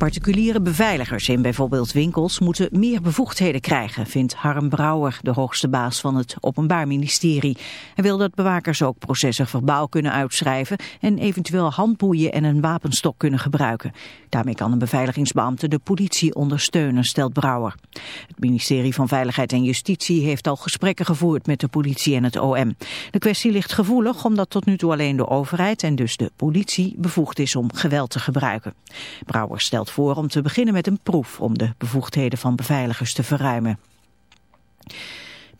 Particuliere beveiligers in bijvoorbeeld winkels moeten meer bevoegdheden krijgen, vindt Harm Brouwer, de hoogste baas van het Openbaar Ministerie. Hij wil dat bewakers ook processen verbaal kunnen uitschrijven en eventueel handboeien en een wapenstok kunnen gebruiken. Daarmee kan een beveiligingsbeambte de politie ondersteunen, stelt Brouwer. Het ministerie van Veiligheid en Justitie heeft al gesprekken gevoerd met de politie en het OM. De kwestie ligt gevoelig omdat tot nu toe alleen de overheid en dus de politie bevoegd is om geweld te gebruiken. Brouwer stelt voor om te beginnen met een proef om de bevoegdheden van beveiligers te verruimen.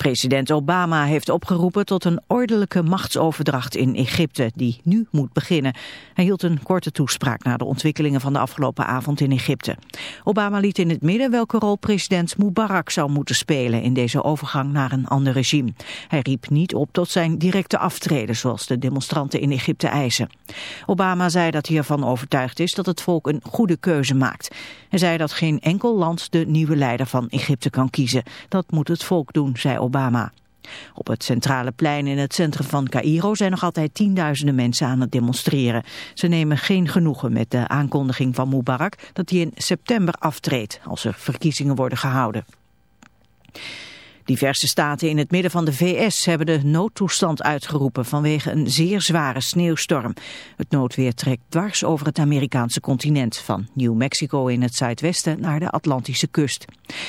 President Obama heeft opgeroepen tot een ordelijke machtsoverdracht in Egypte, die nu moet beginnen. Hij hield een korte toespraak na de ontwikkelingen van de afgelopen avond in Egypte. Obama liet in het midden welke rol president Mubarak zou moeten spelen in deze overgang naar een ander regime. Hij riep niet op tot zijn directe aftreden, zoals de demonstranten in Egypte eisen. Obama zei dat hij ervan overtuigd is dat het volk een goede keuze maakt. Hij zei dat geen enkel land de nieuwe leider van Egypte kan kiezen. Dat moet het volk doen, zei Obama. Op het centrale plein in het centrum van Cairo zijn nog altijd tienduizenden mensen aan het demonstreren. Ze nemen geen genoegen met de aankondiging van Mubarak dat hij in september aftreedt als er verkiezingen worden gehouden. Diverse staten in het midden van de VS hebben de noodtoestand uitgeroepen vanwege een zeer zware sneeuwstorm. Het noodweer trekt dwars over het Amerikaanse continent, van New Mexico in het zuidwesten naar de Atlantische kust.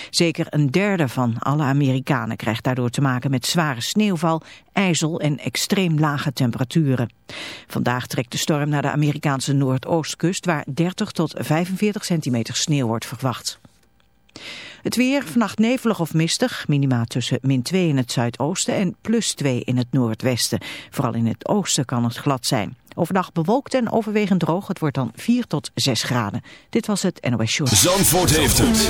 Zeker een derde van alle Amerikanen krijgt daardoor te maken met zware sneeuwval, ijzel en extreem lage temperaturen. Vandaag trekt de storm naar de Amerikaanse noordoostkust waar 30 tot 45 centimeter sneeuw wordt verwacht. Het weer, vannacht nevelig of mistig, minima tussen min 2 in het zuidoosten en plus 2 in het noordwesten. Vooral in het oosten kan het glad zijn. Overdag bewolkt en overwegend droog, het wordt dan 4 tot 6 graden. Dit was het NOS Short. Zandvoort heeft het.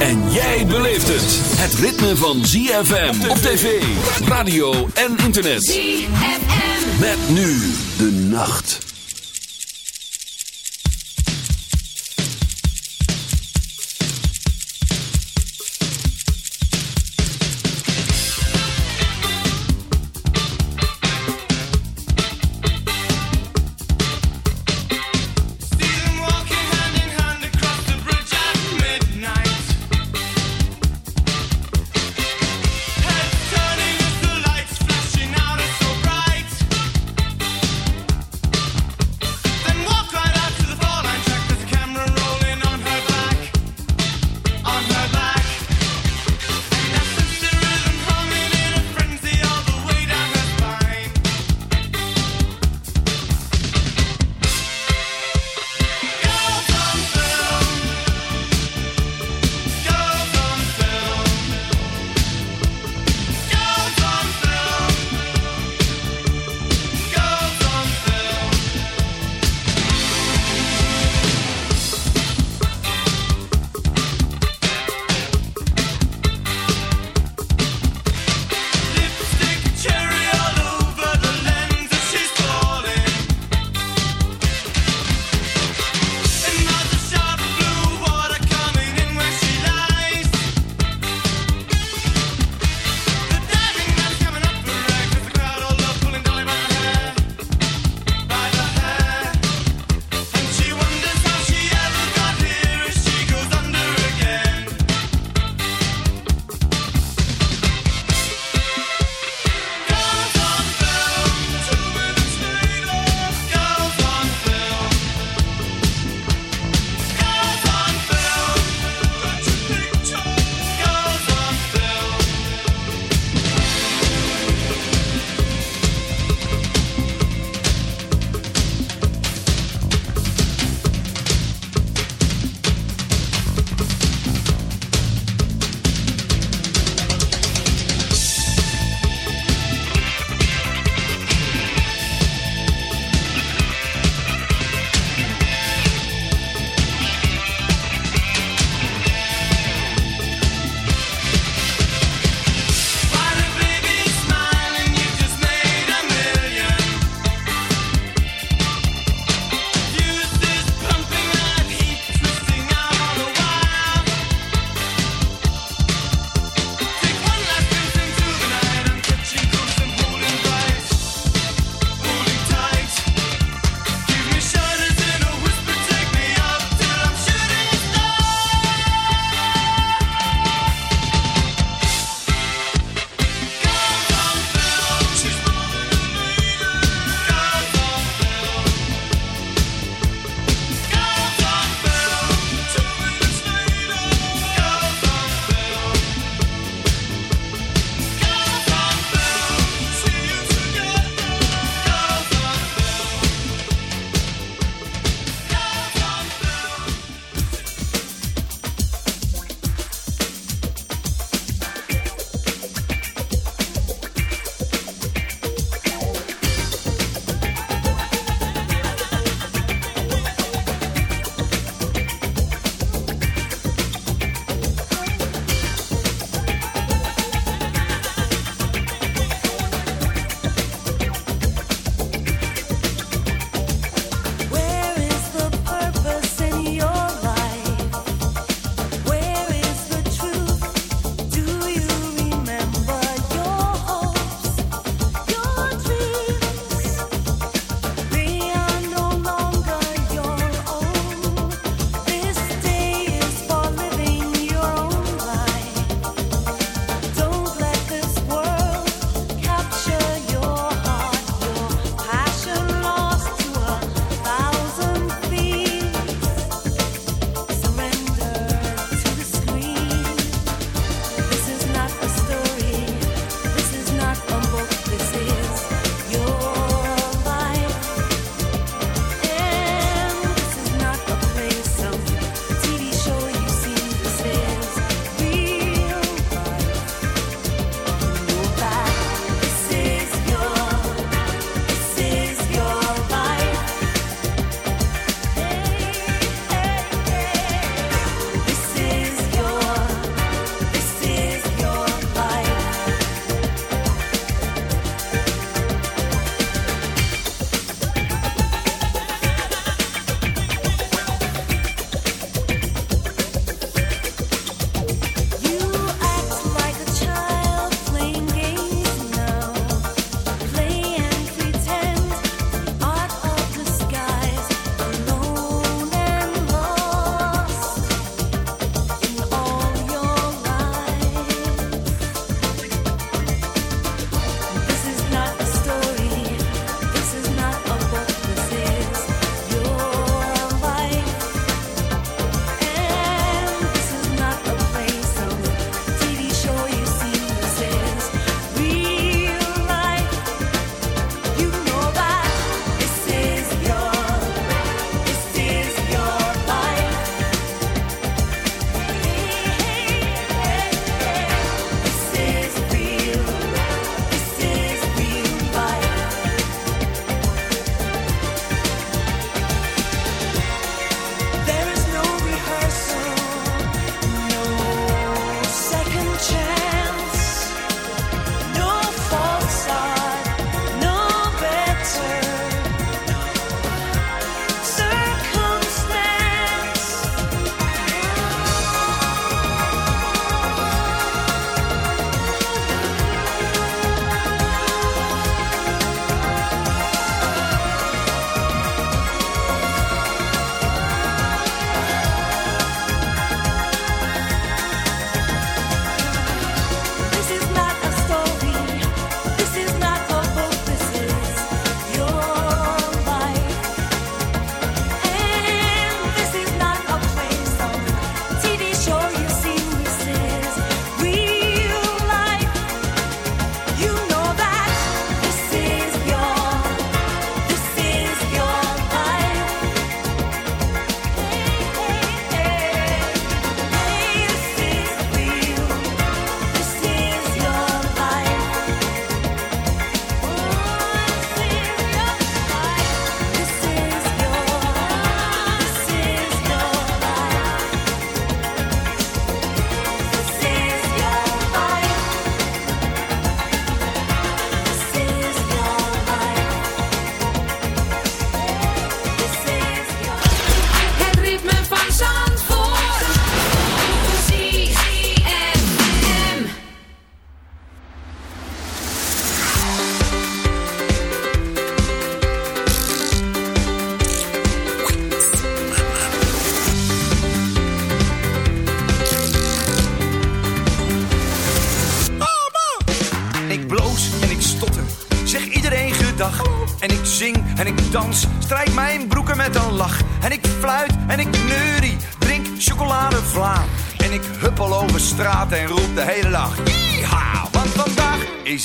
En jij beleeft het. Het ritme van ZFM op tv, radio en internet. ZFM. Met nu de nacht.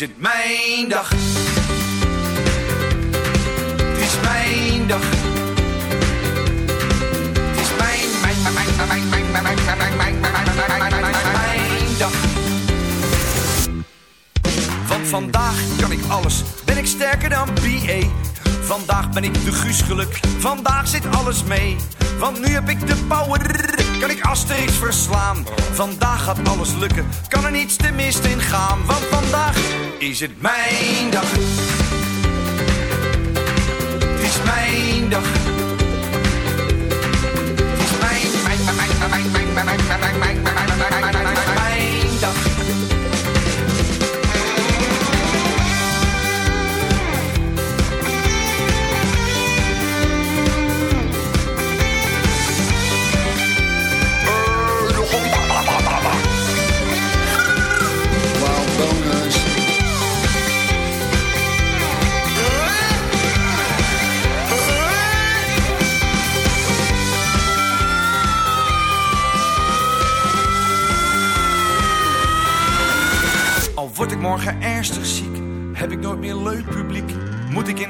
Is het mijn dag. Is het mijn dag. Het is mijn dag. Is mijn, mijn, mijn, mijn,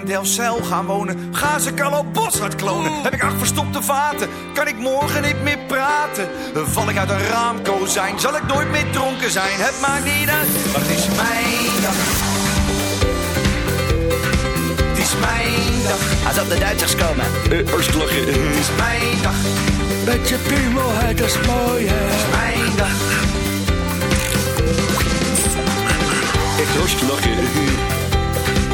Delfzijl gaan wonen, gaan ze Carlo Boshart klonen. Heb ik acht verstopte vaten, kan ik morgen niet meer praten. Val ik uit een raamkozijn, zal ik nooit meer dronken zijn. Het maakt niet uit, maar het is mijn dag. Het is mijn dag, Als op de Duitsers komen. hartstikke lachen. het is mijn dag, Met je dat is mooi, hè? mijn dag. Echt hartstikke lachen.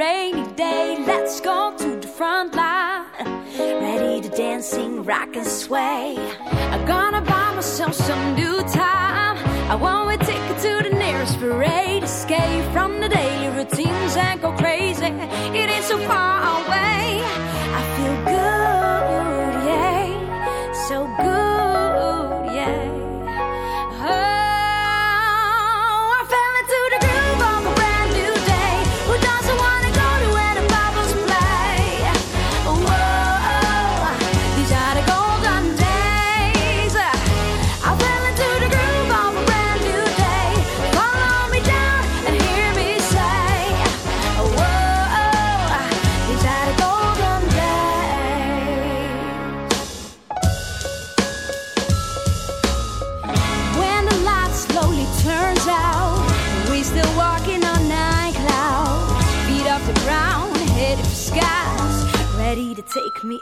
rainy day. Let's go to the front line. Ready to dancing, rock and sway. I'm gonna buy myself some new time. I want a ticket to the nearest parade. Escape from the daily routines and go crazy. It ain't so far.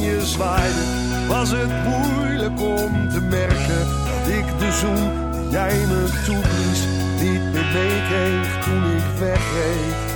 je zwaaide, was het moeilijk om te merken dat ik de zoen jij me toeblies niet meer meekreeg toen ik wegreed.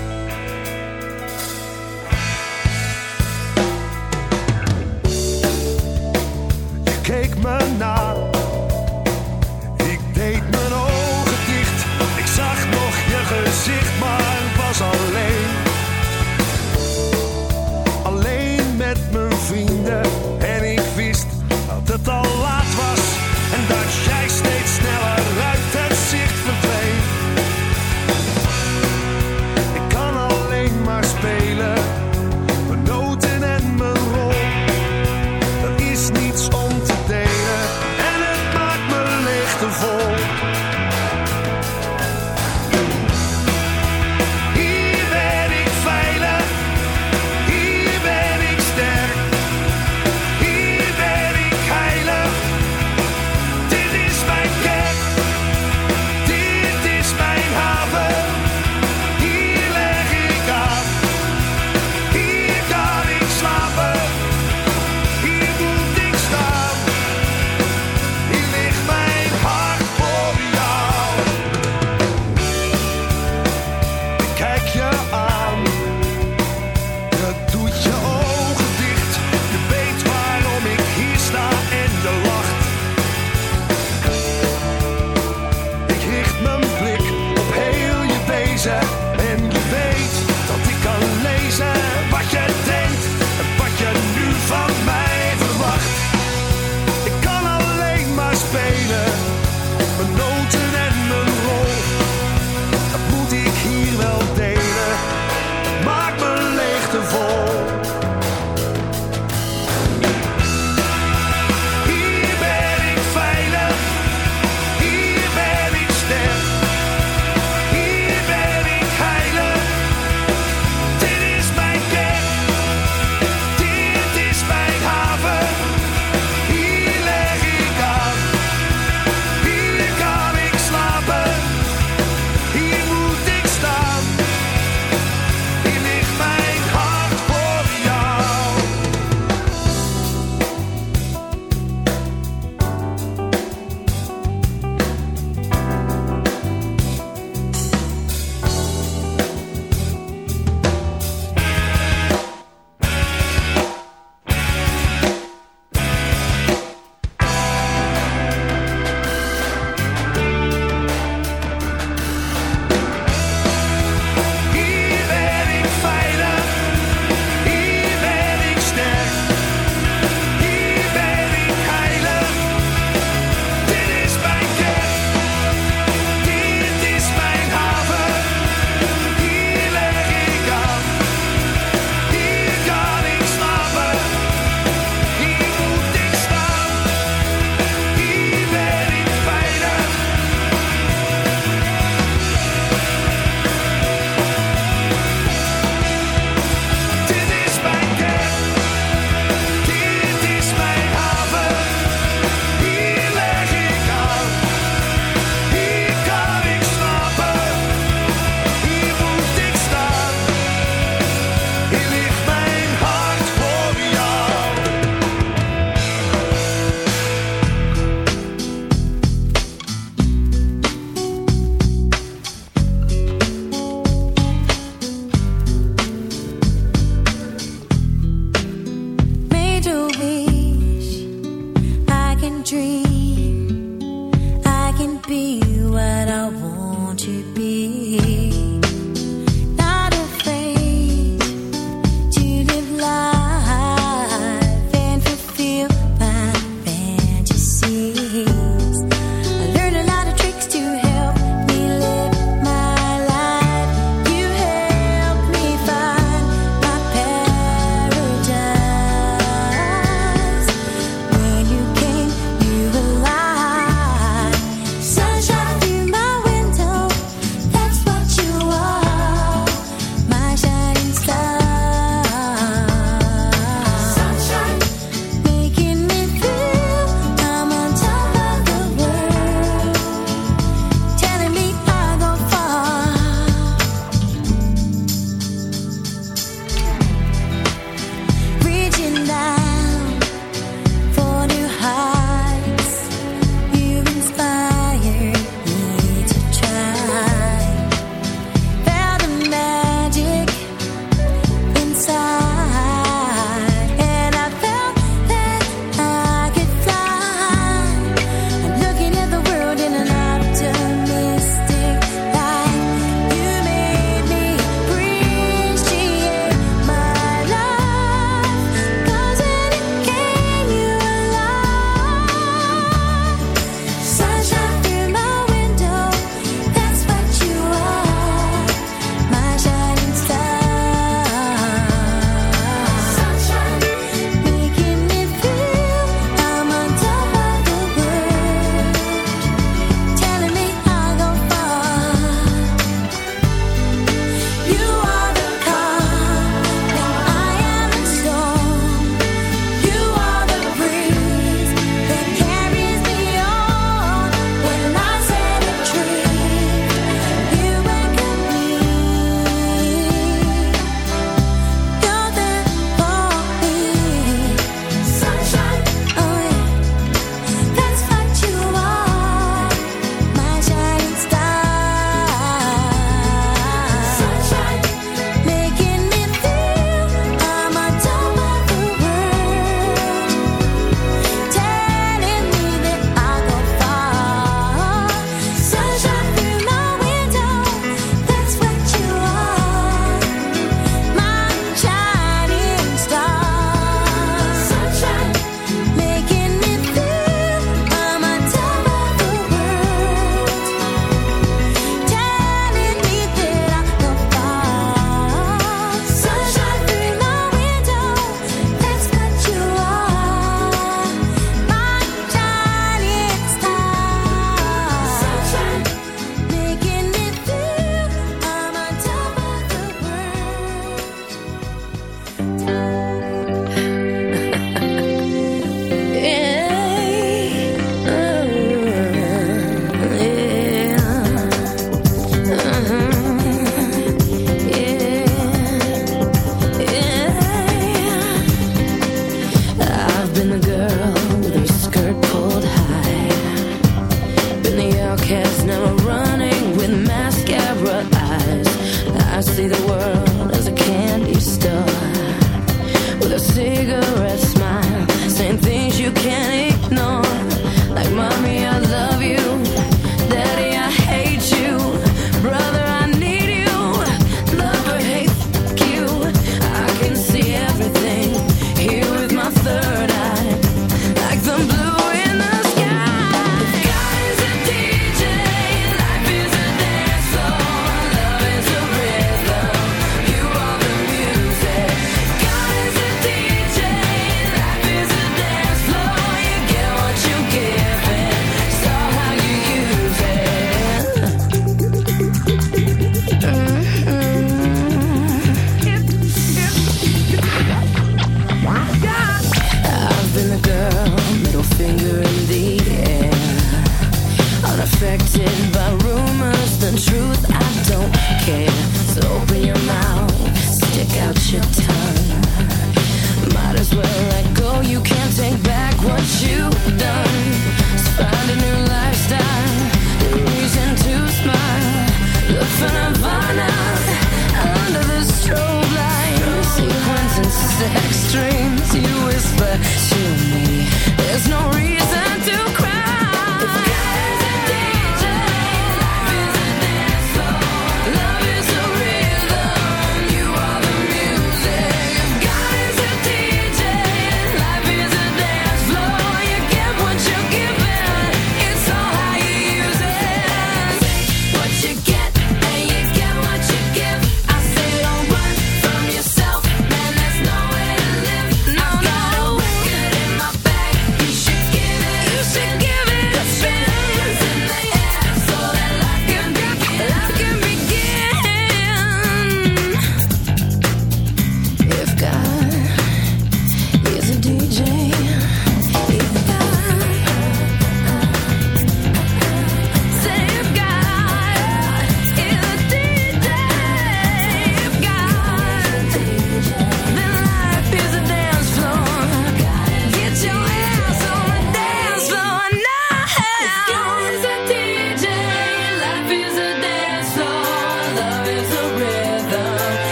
Been the girl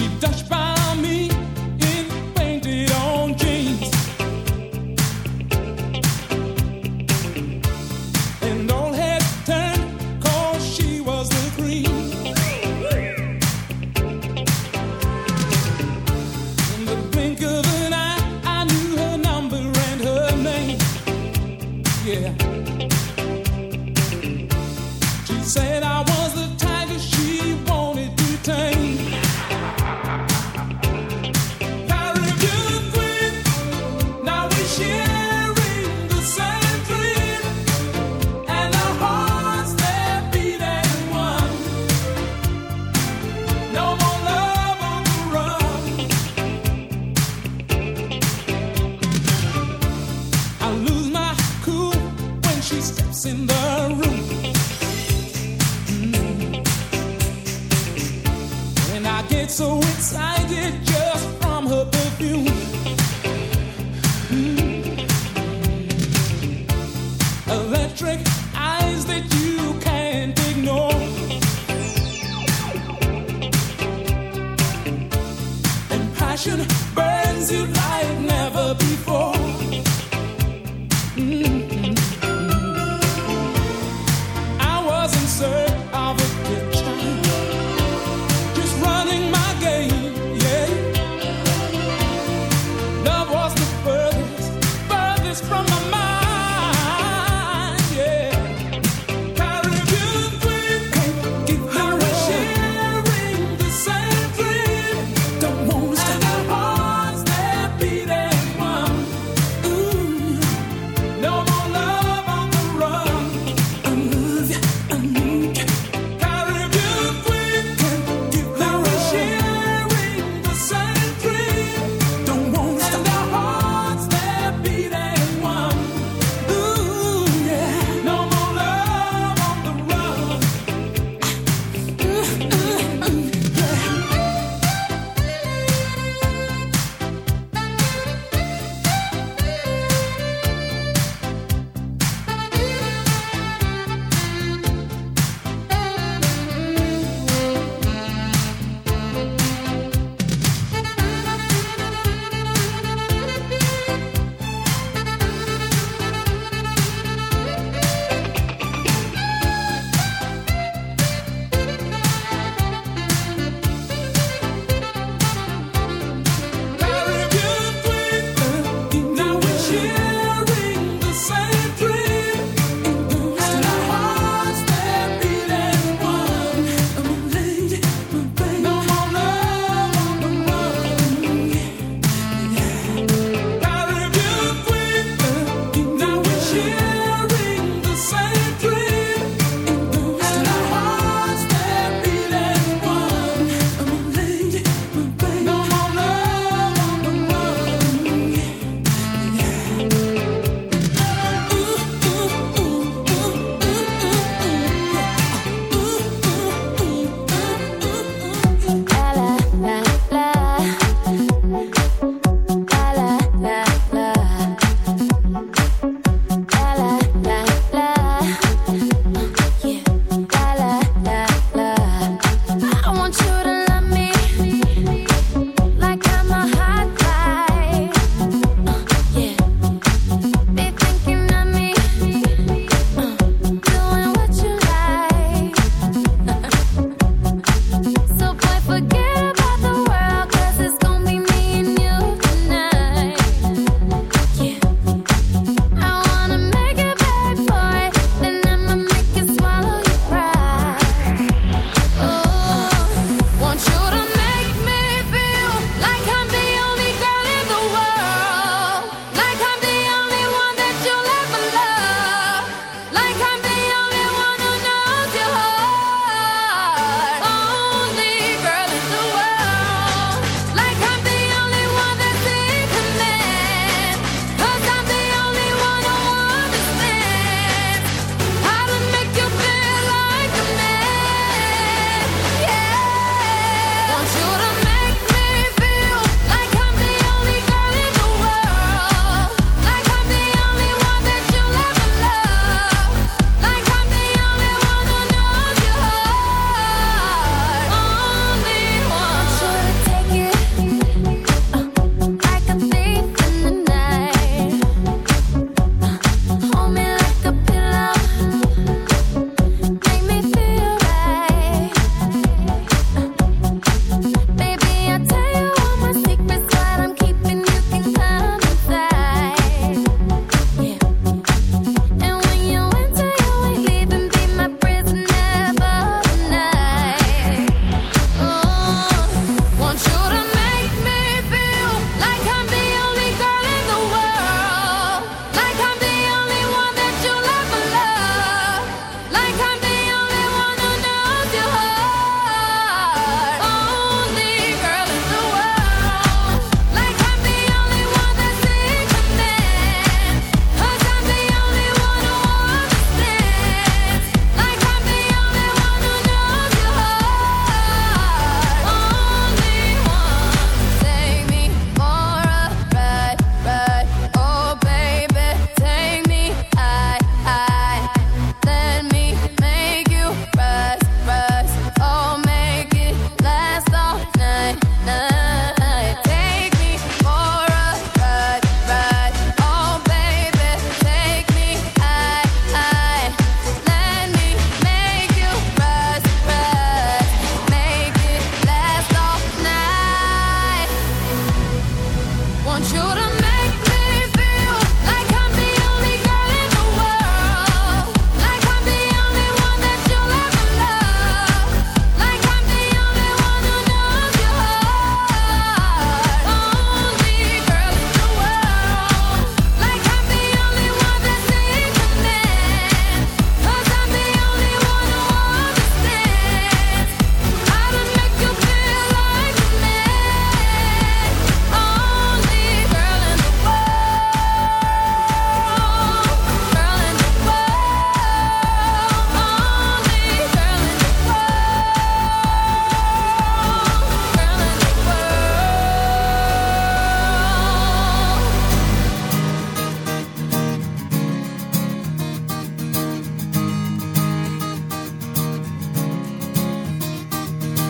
she does.